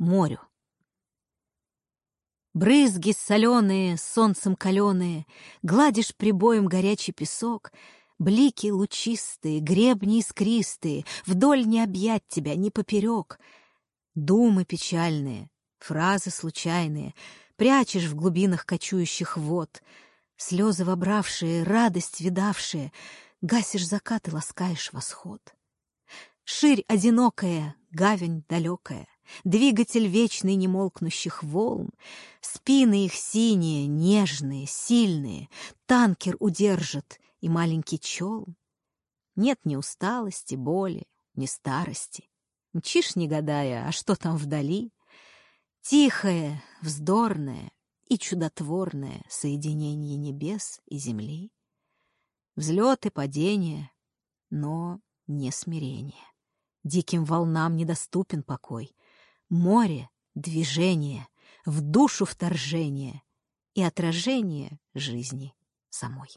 морю. Брызги соленые, солнцем каленые, Гладишь прибоем горячий песок, Блики лучистые, гребни искристые, Вдоль не объять тебя, ни поперек. Думы печальные, фразы случайные Прячешь в глубинах кочующих вод, Слезы вобравшие, радость видавшие, Гасишь закат и ласкаешь восход. Ширь одинокая, гавань далекая, Двигатель вечный немолкнущих волн, Спины их синие, нежные, сильные, Танкер удержит и маленький челн. Нет ни усталости, боли, ни старости. Мчишь, не гадая, а что там вдали? Тихое, вздорное и чудотворное Соединение небес и земли. Взлеты, падения, но не смирение. Диким волнам недоступен покой. Море — движение, в душу вторжение и отражение жизни самой.